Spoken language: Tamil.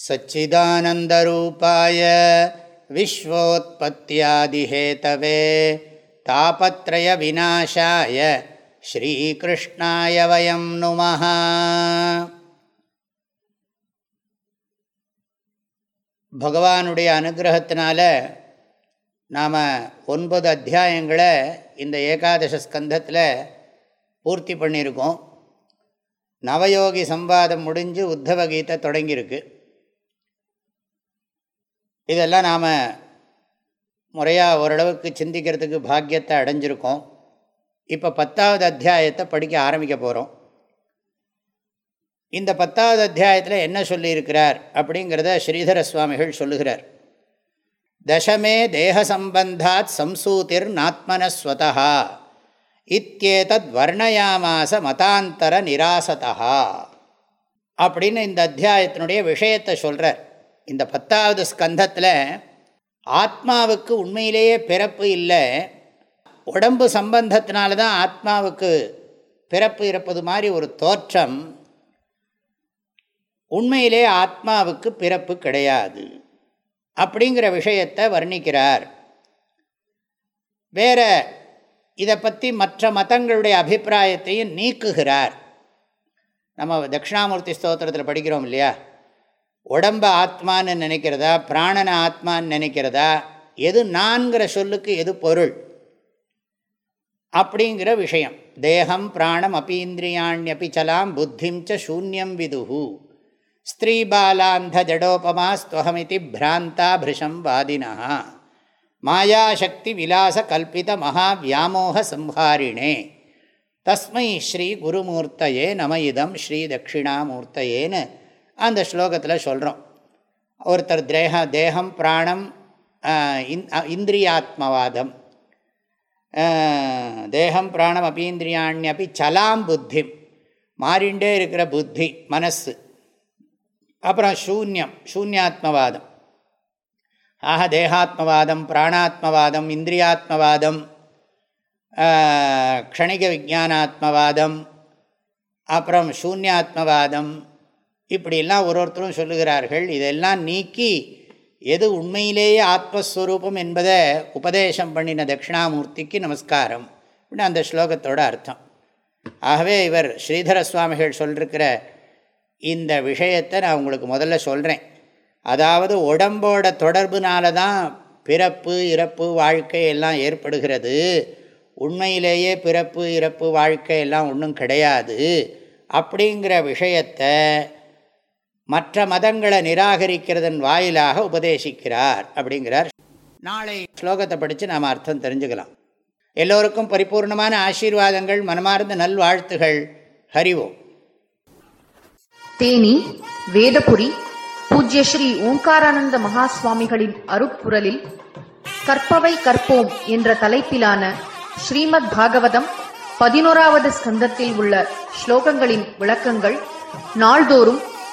सच्चिदानन्दरूपाय विश्वोत्पत्त्यादिहेतवे तापत्रयविनाशाय श्रीकृष्णाय वयं नुमः பகவானுடைய அனுகிரகத்தினால நாம் ஒன்பது அத்தியாயங்களை இந்த ஏகாதச ஸ்கந்தத்தில் பூர்த்தி பண்ணியிருக்கோம் நவயோகி சம்வாதம் முடிஞ்சு உத்தவ கீதை தொடங்கியிருக்கு இதெல்லாம் நாம் முறையாக ஓரளவுக்கு சிந்திக்கிறதுக்கு பாக்கியத்தை அடைஞ்சிருக்கோம். இப்போ பத்தாவது அத்தியாயத்தை படிக்க ஆரம்பிக்க போகிறோம் இந்த பத்தாவது அத்தியாயத்தில் என்ன சொல்லியிருக்கிறார் அப்படிங்கிறத ஸ்ரீதர சுவாமிகள் சொல்லுகிறார். தசமே தேக சம்பந்தாத் சம்சூதிர் நாத்மனஸ்வதா இத்தியேதத் வர்ணயாமாச மதாந்தர நிராசதா அப்படின்னு இந்த அத்தியாயத்தினுடைய விஷயத்தை சொல்கிறார் இந்த பத்தாவது ஸ்கந்தத்தில் ஆத்மாவுக்கு உண்மையிலேயே பிறப்பு இல்லை. உடம்பு சம்பந்தத்தினால தான் ஆத்மாவுக்கு பிறப்பு இருப்பது மாதிரி ஒரு தோற்றம். உண்மையிலே ஆத்மாவுக்கு பிறப்பு கிடையாது. அப்படிங்கிற விஷயத்தை வர்ணிக்கிறார். வேற இதை பற்றி மற்ற மதங்களுடைய அபிப்பிராயத்தையும் நீக்குகிறார். நம்ம தட்சிணாமூர்த்தி ஸ்தோத்திரத்தில் படிக்கிறோம் இல்லையா? உடம்ப ஆத்மான்னு நினைக்கிறதா பிராணனை ஆத்மான்னு நினைக்கிறதா எது நான்கிற சொல்லுக்கு எது பொருள்? அப்படிங்கிற விஷயம். தேகம் பிராணம் அப்பீந்திரியாண்யப்பி சலாம் புத்திம் ச சூன்யம் விதுஹு. ஸ்திரீபாலாந்த ஜடோபமா ஸ்வஹமிதி பிராந்தா பிருஷம் வாதினா மாயாசக்தி விலாச கல்பித மகா வியாமோக சம்ஹாரிணே. தஸ்மை ஸ்ரீ குருமூர்த்தையே நம இதம் ஸ்ரீ தட்சிணாமூர்த்தையேன்னு அந்த ஸ்லோகத்தில் சொல்கிறோம் ஒருத்தர் தேக தேகம் பிராணம் இந்திரியாத்மவாதம். தேகம் பிராணம் அப்பீந்திரியாண்யப்பி சலாம் புத்தி. மாறிண்டே இருக்கிற புத்தி மனசு. அப்புறம் சூன்யம் சூன்யாத்மவாதம். ஆக தேகாத்மவாதம் பிராணாத்மவாதம் இந்திரியாத்மவாதம் க்ஷணிக விஜானாத்மவாதம் அப்புறம் சூன்யாத்மவாதம் இப்படிலாம் ஒரு ஒருத்தரும் சொல்லுகிறார்கள். இதெல்லாம் நீக்கி எது உண்மையிலேயே ஆத்மஸ்வரூபம் என்பதை உபதேசம் பண்ணின தட்சிணாமூர்த்திக்கு நமஸ்காரம். அப்படின்னு அந்த ஸ்லோகத்தோட அர்த்தம். ஆகவே இவர் ஸ்ரீதர சுவாமிகள் சொல்லிருக்கிற இந்த விஷயத்தை நான் உங்களுக்கு முதல்ல சொல்கிறேன் அதாவது உடம்போட தொடர்புனால தான் பிறப்பு இறப்பு வாழ்க்கை எல்லாம் ஏற்படுகிறது. உண்மையிலேயே பிறப்பு இறப்பு வாழ்க்கை எல்லாம் ஒன்றும் கிடையாது. அப்படிங்கிற விஷயத்தை மற்ற மதங்களை நிராகரிக்கிறதன் வாயிலாக உபதேசிக்கிறார் அப்படிங்கிறார். நாளை ஸ்லோகத்தை படித்து நாம் அர்த்தம் தெரிஞ்சுக்கலாம். எல்லோருக்கும் பரிபூர்ணமான ஆசீர்வாதங்கள் மனமார்ந்த நல்வாழ்த்துகள். ஹரிவோம் தேனி வேதபுரி பூஜ்ய ஸ்ரீ ஓங்காரானந்த மகா சுவாமிகளின் அருப்புரலில் கற்பவை கற்போம் என்ற தலைப்பிலான ஸ்ரீமத் பாகவதம் பதினோராவது ஸ்கந்தத்தில் உள்ள ஸ்லோகங்களின் விளக்கங்கள் நாள்தோறும்